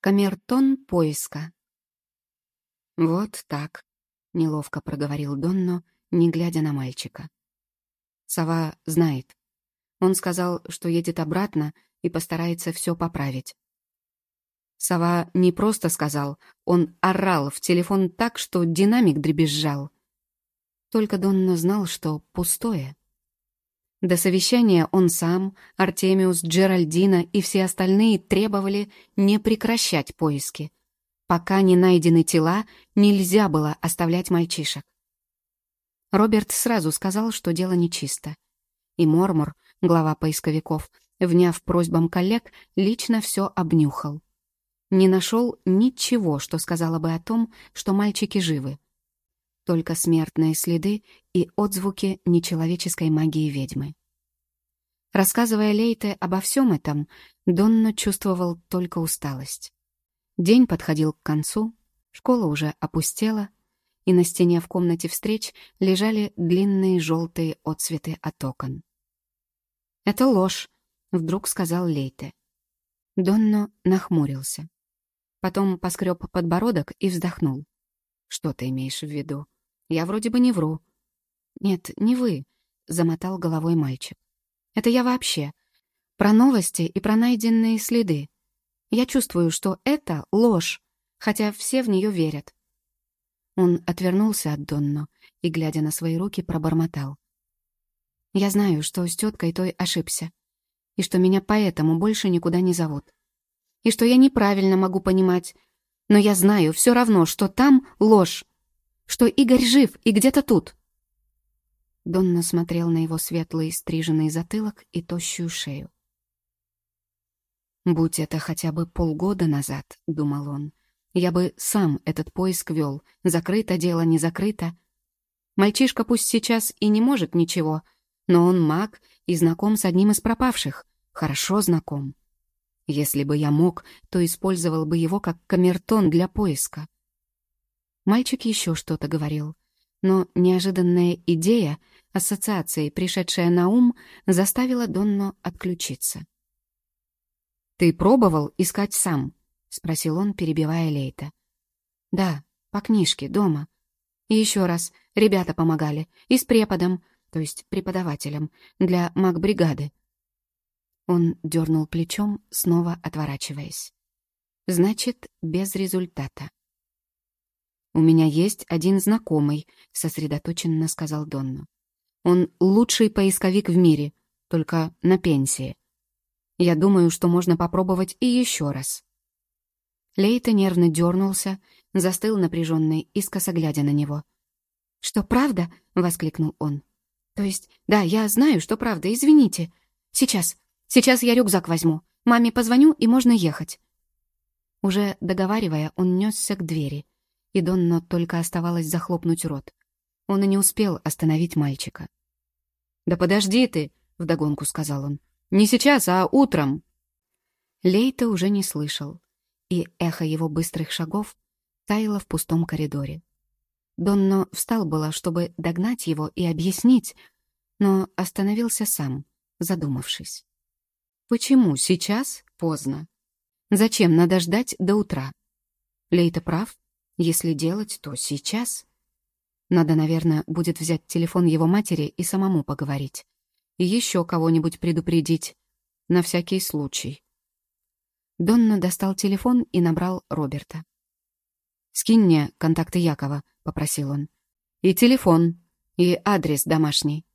Камертон поиска. «Вот так», — неловко проговорил Донно, не глядя на мальчика. Сова знает. Он сказал, что едет обратно и постарается все поправить. Сова не просто сказал, он орал в телефон так, что динамик дребезжал. Только Донно знал, что пустое. До совещания он сам, Артемиус, Джеральдина и все остальные требовали не прекращать поиски. Пока не найдены тела, нельзя было оставлять мальчишек. Роберт сразу сказал, что дело нечисто. И Мормор, глава поисковиков, вняв просьбам коллег, лично все обнюхал. Не нашел ничего, что сказало бы о том, что мальчики живы только смертные следы и отзвуки нечеловеческой магии ведьмы. Рассказывая Лейте обо всем этом, Донно чувствовал только усталость. День подходил к концу, школа уже опустела, и на стене в комнате встреч лежали длинные желтые отцветы от окон. «Это ложь», — вдруг сказал Лейте. Донно нахмурился. Потом поскреб подбородок и вздохнул. «Что ты имеешь в виду?» Я вроде бы не вру». «Нет, не вы», — замотал головой мальчик. «Это я вообще. Про новости и про найденные следы. Я чувствую, что это ложь, хотя все в нее верят». Он отвернулся от Донно и, глядя на свои руки, пробормотал. «Я знаю, что с теткой той ошибся, и что меня поэтому больше никуда не зовут, и что я неправильно могу понимать, но я знаю все равно, что там ложь что Игорь жив и где-то тут. Донна смотрел на его светлый стриженный затылок и тощую шею. «Будь это хотя бы полгода назад», — думал он, — «я бы сам этот поиск вел. Закрыто дело, не закрыто. Мальчишка пусть сейчас и не может ничего, но он маг и знаком с одним из пропавших, хорошо знаком. Если бы я мог, то использовал бы его как камертон для поиска. Мальчик еще что-то говорил, но неожиданная идея, ассоциация, пришедшая на ум, заставила Донно отключиться. «Ты пробовал искать сам?» — спросил он, перебивая Лейта. «Да, по книжке, дома. И еще раз, ребята помогали, и с преподом, то есть преподавателем, для магбригады». Он дернул плечом, снова отворачиваясь. «Значит, без результата». «У меня есть один знакомый», — сосредоточенно сказал Донну. «Он лучший поисковик в мире, только на пенсии. Я думаю, что можно попробовать и еще раз». Лейта нервно дернулся, застыл напряженный, искоса глядя на него. «Что, правда?» — воскликнул он. «То есть, да, я знаю, что правда, извините. Сейчас, сейчас я рюкзак возьму. Маме позвоню, и можно ехать». Уже договаривая, он несся к двери — и Донно только оставалось захлопнуть рот. Он и не успел остановить мальчика. «Да подожди ты!» — вдогонку сказал он. «Не сейчас, а утром!» Лейта уже не слышал, и эхо его быстрых шагов таяло в пустом коридоре. Донно встал было, чтобы догнать его и объяснить, но остановился сам, задумавшись. Почему сейчас поздно? Зачем надо ждать до утра? Лейта прав, если делать, то сейчас. Надо, наверное, будет взять телефон его матери и самому поговорить. И еще кого-нибудь предупредить. На всякий случай. Донна достал телефон и набрал Роберта. «Скинь мне контакты Якова», — попросил он. «И телефон, и адрес домашний.